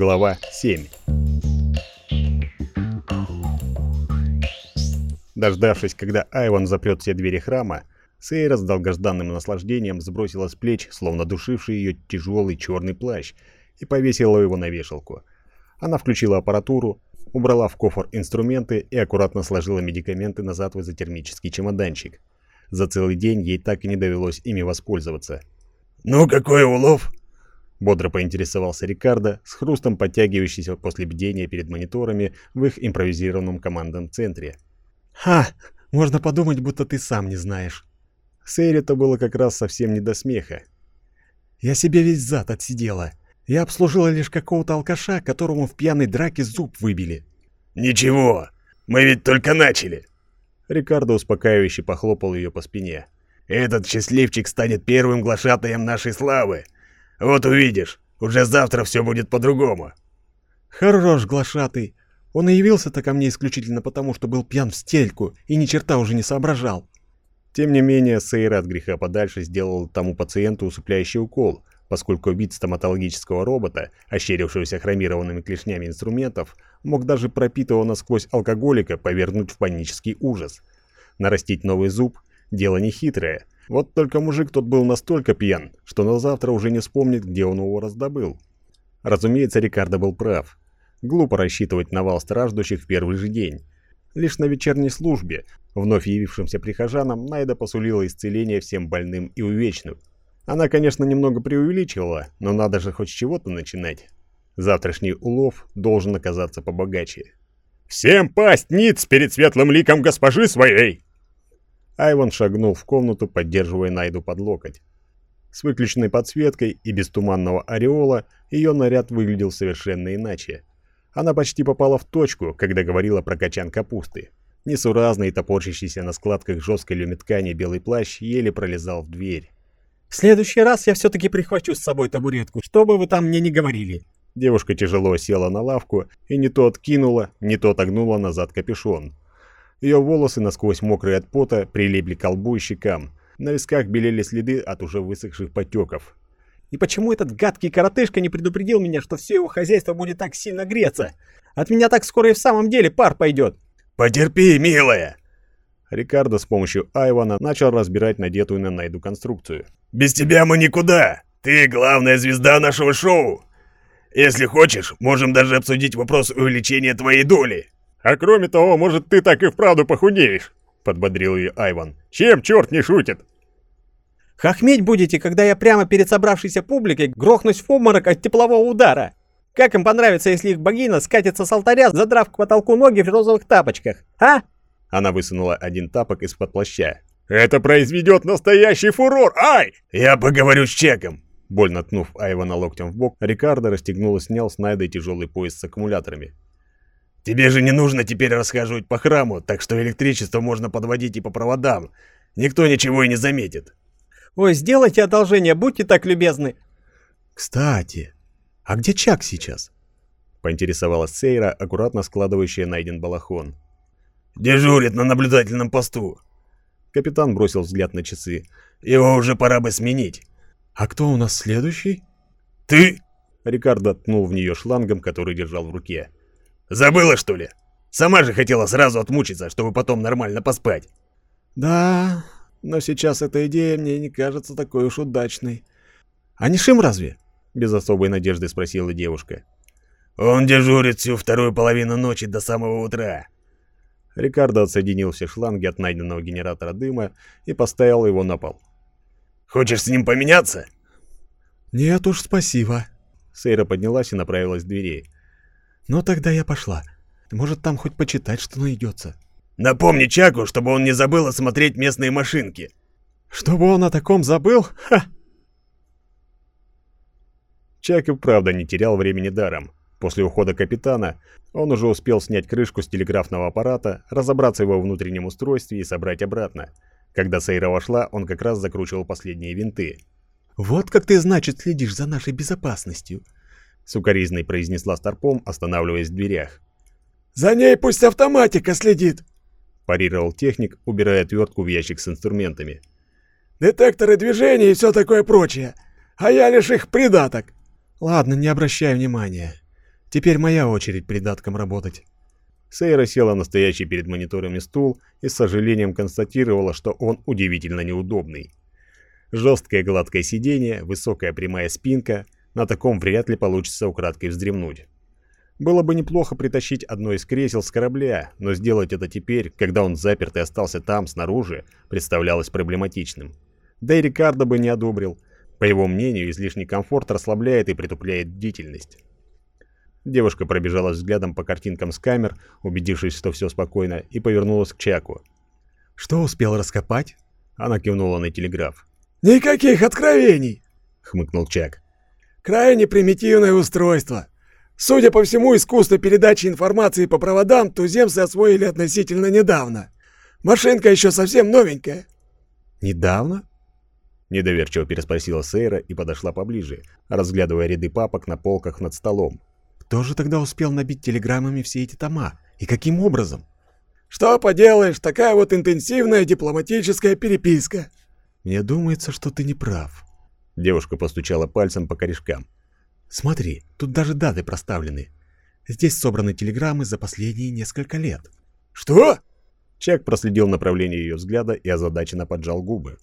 Глава 7 Дождавшись, когда Айван запрет все двери храма, Сейра с долгожданным наслаждением сбросила с плеч, словно душивший ее тяжелый черный плащ, и повесила его на вешалку. Она включила аппаратуру, убрала в кофр инструменты и аккуратно сложила медикаменты назад в изотермический чемоданчик. За целый день ей так и не довелось ими воспользоваться. «Ну, какой улов?» Бодро поинтересовался Рикардо, с хрустом подтягивающийся после бдения перед мониторами в их импровизированном командном центре. «Ха! Можно подумать, будто ты сам не знаешь». Сейре-то было как раз совсем не до смеха. «Я себе весь зад отсидела. Я обслужила лишь какого-то алкаша, которому в пьяной драке зуб выбили». «Ничего, мы ведь только начали!» Рикардо успокаивающе похлопал ее по спине. «Этот счастливчик станет первым глашатаем нашей славы. Вот увидишь, уже завтра все будет по-другому». «Хорош, глашатый. Он и явился-то ко мне исключительно потому, что был пьян в стельку и ни черта уже не соображал». Тем не менее, Сейра от греха подальше сделал тому пациенту усыпляющий укол, поскольку вид стоматологического робота, ощерившегося хромированными клешнями инструментов, мог даже пропитывая насквозь алкоголика повернуть в панический ужас. Нарастить новый зуб – дело нехитрое. Вот только мужик тот был настолько пьян, что на завтра уже не вспомнит, где он его раздобыл. Разумеется, Рикардо был прав. Глупо рассчитывать на вал страждущих в первый же день. Лишь на вечерней службе, вновь явившимся прихожанам, Найда посулила исцеление всем больным и увечным. Она, конечно, немного преувеличивала, но надо же хоть с чего-то начинать. Завтрашний улов должен оказаться побогаче. «Всем пасть ниц перед светлым ликом госпожи своей!» Айван шагнул в комнату, поддерживая Найду под локоть. С выключенной подсветкой и без туманного ореола ее наряд выглядел совершенно иначе. Она почти попала в точку, когда говорила про качан капусты. Несуразный, топорщащийся на складках жесткой люмиткани белый плащ еле пролезал в дверь. «В следующий раз я все-таки прихвачу с собой табуретку, что бы вы там мне не говорили». Девушка тяжело села на лавку и не то откинула, не то отогнула назад капюшон. Ее волосы, насквозь мокрые от пота, прилипли к колбу и щекам. На висках белели следы от уже высохших потеков. И почему этот гадкий коротышка не предупредил меня, что все его хозяйство будет так сильно греться? От меня так скоро и в самом деле пар пойдет. «Потерпи, милая!» Рикардо с помощью Айвана начал разбирать надетую на Найду конструкцию. «Без тебя мы никуда! Ты главная звезда нашего шоу! Если хочешь, можем даже обсудить вопрос увеличения твоей доли!» «А кроме того, может, ты так и вправду похудеешь!» — подбодрил ее Айван. «Чем черт не шутит?» Хохметь будете, когда я прямо перед собравшейся публикой грохнусь в обморок от теплового удара. Как им понравится, если их богиня скатится с алтаря, задрав к потолку ноги в розовых тапочках, а?» Она высунула один тапок из-под плаща. «Это произведет настоящий фурор! Ай!» «Я поговорю с Чеком!» Больно ткнув Айвана локтем в бок, Рикардо расстегнул и снял с Найдой тяжелый пояс с аккумуляторами. «Тебе же не нужно теперь расхаживать по храму, так что электричество можно подводить и по проводам. Никто ничего и не заметит». «Ой, сделайте одолжение, будьте так любезны!» «Кстати, а где Чак сейчас?» Поинтересовалась Сейра, аккуратно складывающая найден балахон. «Дежурит на наблюдательном посту». Капитан бросил взгляд на часы. «Его уже пора бы сменить». «А кто у нас следующий?» «Ты!» Рикардо ткнул в нее шлангом, который держал в руке. «Забыла, что ли? Сама же хотела сразу отмучиться, чтобы потом нормально поспать». «Да, но сейчас эта идея мне не кажется такой уж удачной. А не Шим разве?» Без особой надежды спросила девушка. «Он дежурит всю вторую половину ночи до самого утра». Рикардо отсоединил все шланги от найденного генератора дыма и поставил его на пол. «Хочешь с ним поменяться?» «Нет уж, спасибо». Сейра поднялась и направилась к двери. «Ну тогда я пошла. Может, там хоть почитать, что найдется». «Напомни Чаку, чтобы он не забыл осмотреть местные машинки». «Чтобы он о таком забыл? Ха!» Чак и правда не терял времени даром. После ухода капитана он уже успел снять крышку с телеграфного аппарата, разобраться в его внутреннем устройстве и собрать обратно. Когда Сейра вошла, он как раз закручивал последние винты. «Вот как ты, значит, следишь за нашей безопасностью», — сукоризной произнесла Старпом, останавливаясь в дверях. «За ней пусть автоматика следит», — парировал техник, убирая отвертку в ящик с инструментами. «Детекторы движения и все такое прочее, а я лишь их придаток». «Ладно, не обращай внимания. Теперь моя очередь придатком работать. Сейра села на стоящий перед мониторами стул и с сожалением констатировала, что он удивительно неудобный. Жесткое гладкое сиденье, высокая прямая спинка, на таком вряд ли получится украдкой вздремнуть. Было бы неплохо притащить одно из кресел с корабля, но сделать это теперь, когда он заперт и остался там, снаружи, представлялось проблематичным. Да и Рикардо бы не одобрил. По его мнению, излишний комфорт расслабляет и притупляет бдительность. Девушка пробежала взглядом по картинкам с камер, убедившись, что все спокойно, и повернулась к Чаку. «Что успел раскопать?» Она кивнула на телеграф. «Никаких откровений!» — хмыкнул Чак. «Крайне примитивное устройство. Судя по всему, искусство передачи информации по проводам туземцы освоили относительно недавно. Машинка еще совсем новенькая». «Недавно?» Недоверчиво переспросила Сейра и подошла поближе, разглядывая ряды папок на полках над столом. Кто же тогда успел набить телеграммами все эти тома? И каким образом? Что поделаешь, такая вот интенсивная дипломатическая переписка. Мне думается, что ты не прав. Девушка постучала пальцем по корешкам. Смотри, тут даже даты проставлены. Здесь собраны телеграммы за последние несколько лет. Что? Чак проследил направление ее взгляда и озадаченно поджал губы.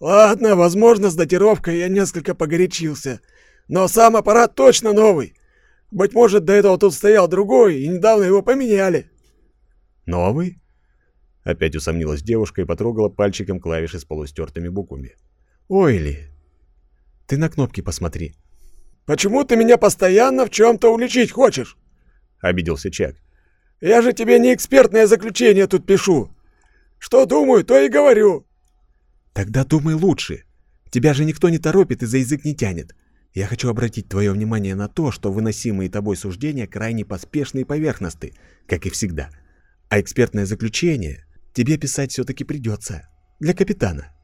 Ладно, возможно, с датировкой я несколько погорячился. Но сам аппарат точно новый. Быть может, до этого тут стоял другой, и недавно его поменяли. Новый? Опять усомнилась девушка и потрогала пальчиком клавиши с полустертыми буквами. Ойли, ты на кнопки посмотри. Почему ты меня постоянно в чем-то уличить хочешь? Обиделся Чак. Я же тебе не экспертное заключение тут пишу. Что думаю, то и говорю. Тогда думай лучше. Тебя же никто не торопит и за язык не тянет. Я хочу обратить твое внимание на то, что выносимые тобой суждения крайне поспешны и поверхностны, как и всегда. А экспертное заключение тебе писать все-таки придется. Для капитана.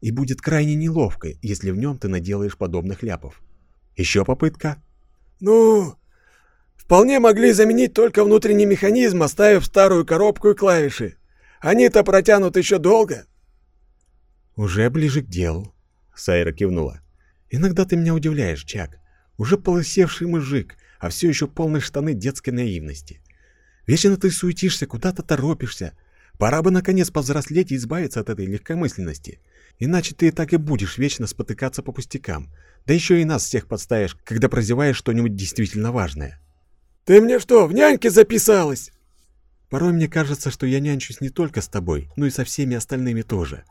И будет крайне неловко, если в нем ты наделаешь подобных ляпов. Еще попытка? Ну, вполне могли заменить только внутренний механизм, оставив старую коробку и клавиши. Они-то протянут еще долго. Уже ближе к делу. Сайра кивнула. Иногда ты меня удивляешь, Чак. Уже полысевший мужик, а все еще полные штаны детской наивности. Вечно ты суетишься, куда-то торопишься. Пора бы наконец повзрослеть и избавиться от этой легкомысленности. Иначе ты и так и будешь вечно спотыкаться по пустякам. Да еще и нас всех подставишь, когда прозеваешь что-нибудь действительно важное. Ты мне что, в няньке записалась? Порой мне кажется, что я нянчусь не только с тобой, но и со всеми остальными тоже.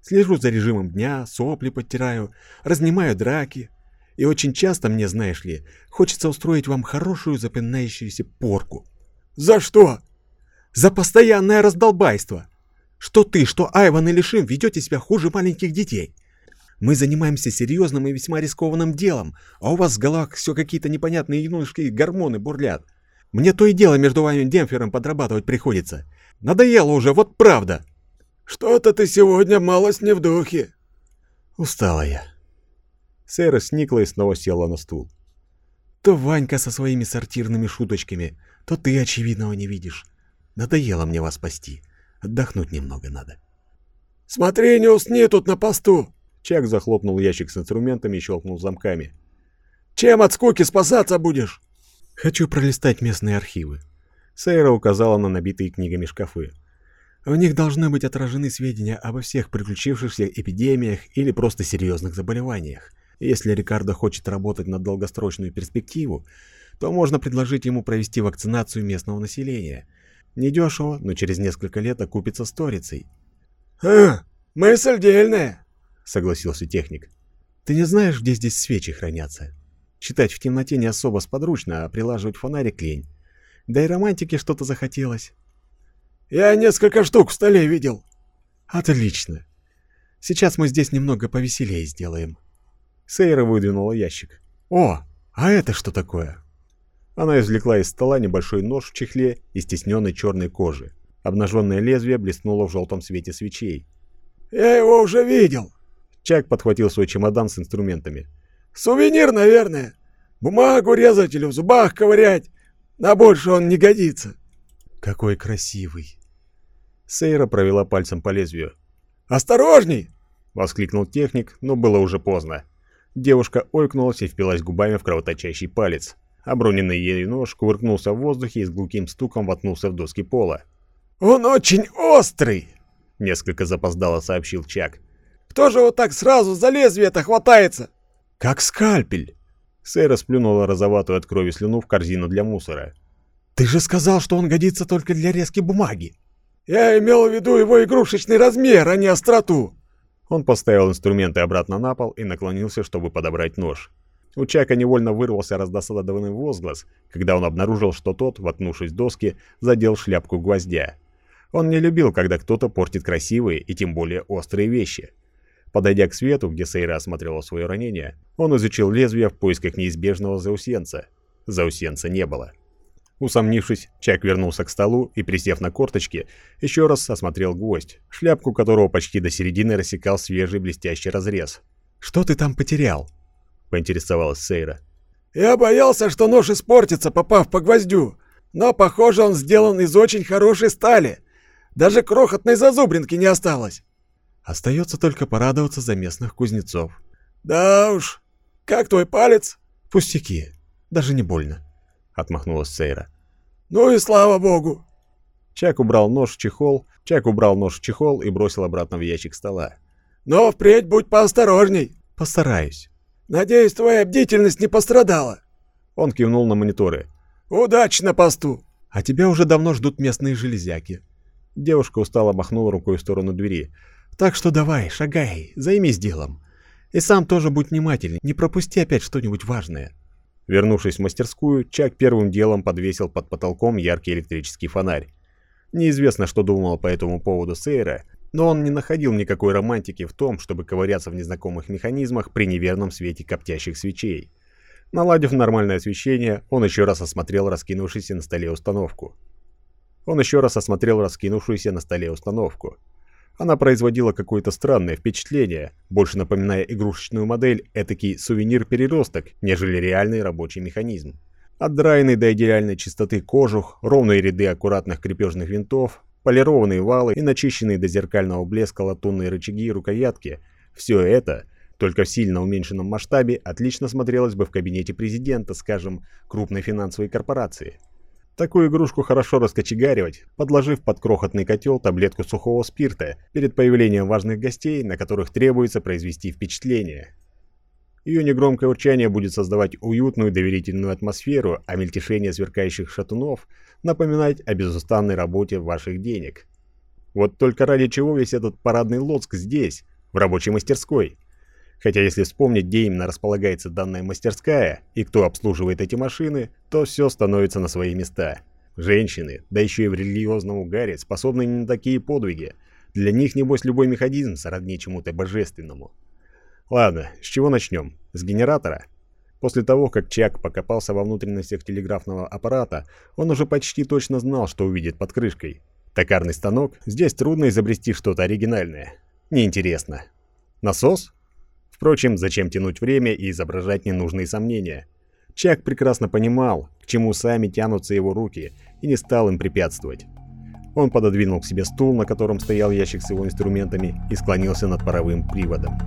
Слежу за режимом дня, сопли подтираю, разнимаю драки. И очень часто мне, знаешь ли, хочется устроить вам хорошую запоминающуюся порку. За что? За постоянное раздолбайство. Что ты, что Айван или Шим ведете себя хуже маленьких детей. Мы занимаемся серьезным и весьма рискованным делом, а у вас в головах все какие-то непонятные юношеские гормоны бурлят. Мне то и дело между вами демпфером подрабатывать приходится. Надоело уже, вот правда. «Что-то ты сегодня малость не в духе». «Устала я». Сэра сникла и снова села на стул. «То Ванька со своими сортирными шуточками, то ты очевидного не видишь. Надоело мне вас спасти. Отдохнуть немного надо». «Смотри, не усни тут на посту!» Чак захлопнул ящик с инструментами и щелкнул замками. «Чем от скуки спасаться будешь?» «Хочу пролистать местные архивы». Сейра указала на набитые книгами шкафы. В них должны быть отражены сведения обо всех приключившихся эпидемиях или просто серьезных заболеваниях. Если Рикардо хочет работать на долгосрочную перспективу, то можно предложить ему провести вакцинацию местного населения. Недешево, но через несколько лет окупится сторицей. «А, мысль дельная», — согласился техник. «Ты не знаешь, где здесь свечи хранятся? Читать в темноте не особо сподручно, а прилаживать фонарик лень. Да и романтики что-то захотелось». Я несколько штук в столе видел. Отлично. Сейчас мы здесь немного повеселее сделаем. Сейра выдвинула ящик. О, а это что такое? Она извлекла из стола небольшой нож в чехле из стесненной черной кожи. Обнаженное лезвие блеснуло в желтом свете свечей. «Я его уже видел!» Чак подхватил свой чемодан с инструментами. «Сувенир, наверное. Бумагу резать или в зубах ковырять. На больше он не годится». Какой красивый. Сейра провела пальцем по лезвию. «Осторожней!» — воскликнул техник, но было уже поздно. Девушка ойкнулась и впилась губами в кровоточащий палец. Оброненный ею нож кувыркнулся в воздухе и с глухим стуком воткнулся в доски пола. «Он очень острый!» — несколько запоздало сообщил Чак. «Кто же вот так сразу за лезвие-то хватается?» «Как скальпель!» Сэра сплюнула розоватую от крови слюну в корзину для мусора. «Ты же сказал, что он годится только для резки бумаги!» «Я имел в виду его игрушечный размер, а не остроту!» Он поставил инструменты обратно на пол и наклонился, чтобы подобрать нож. У Чака невольно вырвался раздосадованный возглас, когда он обнаружил, что тот, воткнувшись доски, задел шляпку гвоздя. Он не любил, когда кто-то портит красивые и тем более острые вещи. Подойдя к свету, где Сейра осмотрела свое ранение, он изучил лезвие в поисках неизбежного заусенца. Заусенца не было. Усомнившись, Чак вернулся к столу и, присев на корточки, еще раз осмотрел гвоздь, шляпку которого почти до середины рассекал свежий блестящий разрез. «Что ты там потерял?» — поинтересовалась Сейра. «Я боялся, что нож испортится, попав по гвоздю, но, похоже, он сделан из очень хорошей стали. Даже крохотной зазубринки не осталось». «Остается только порадоваться за местных кузнецов». «Да уж. Как твой палец?» «Пустяки. Даже не больно». — отмахнулась Сейра. «Ну и слава богу!» Чак убрал нож в чехол, Чак убрал нож в чехол и бросил обратно в ящик стола. «Но впредь будь поосторожней!» «Постараюсь». «Надеюсь, твоя бдительность не пострадала?» Он кивнул на мониторы. «Удачи на посту!» «А тебя уже давно ждут местные железяки». Девушка устало махнула рукой в сторону двери. «Так что давай, шагай, займись делом. И сам тоже будь внимательней, не пропусти опять что-нибудь важное». Вернувшись в мастерскую, Чак первым делом подвесил под потолком яркий электрический фонарь. Неизвестно, что думала по этому поводу Сейра, но он не находил никакой романтики в том, чтобы ковыряться в незнакомых механизмах при неверном свете коптящих свечей. Наладив нормальное освещение, он еще раз осмотрел раскинувшуюся на столе установку. Он еще раз осмотрел раскинувшуюся на столе установку. Она производила какое-то странное впечатление, больше напоминая игрушечную модель, этакий сувенир-переросток, нежели реальный рабочий механизм. Отдраенный до идеальной чистоты кожух, ровные ряды аккуратных крепежных винтов, полированные валы и начищенные до зеркального блеска латунные рычаги и рукоятки – все это, только в сильно уменьшенном масштабе, отлично смотрелось бы в кабинете президента, скажем, крупной финансовой корпорации – Такую игрушку хорошо раскочегаривать, подложив под крохотный котел таблетку сухого спирта перед появлением важных гостей, на которых требуется произвести впечатление. Ее негромкое урчание будет создавать уютную доверительную атмосферу, а мельтешение сверкающих шатунов напоминать о безустанной работе ваших денег. Вот только ради чего весь этот парадный лоцк здесь, в рабочей мастерской? Хотя если вспомнить, где именно располагается данная мастерская и кто обслуживает эти машины, то все становится на свои места. Женщины, да еще и в религиозном угаре, способны не на такие подвиги. Для них, небось, любой механизм сродни чему-то божественному. Ладно, с чего начнем? С генератора? После того, как Чак покопался во внутренностях телеграфного аппарата, он уже почти точно знал, что увидит под крышкой. Токарный станок, здесь трудно изобрести что-то оригинальное. Неинтересно. Насос? Впрочем, зачем тянуть время и изображать ненужные сомнения? Чак прекрасно понимал, к чему сами тянутся его руки, и не стал им препятствовать. Он пододвинул к себе стул, на котором стоял ящик с его инструментами, и склонился над паровым приводом.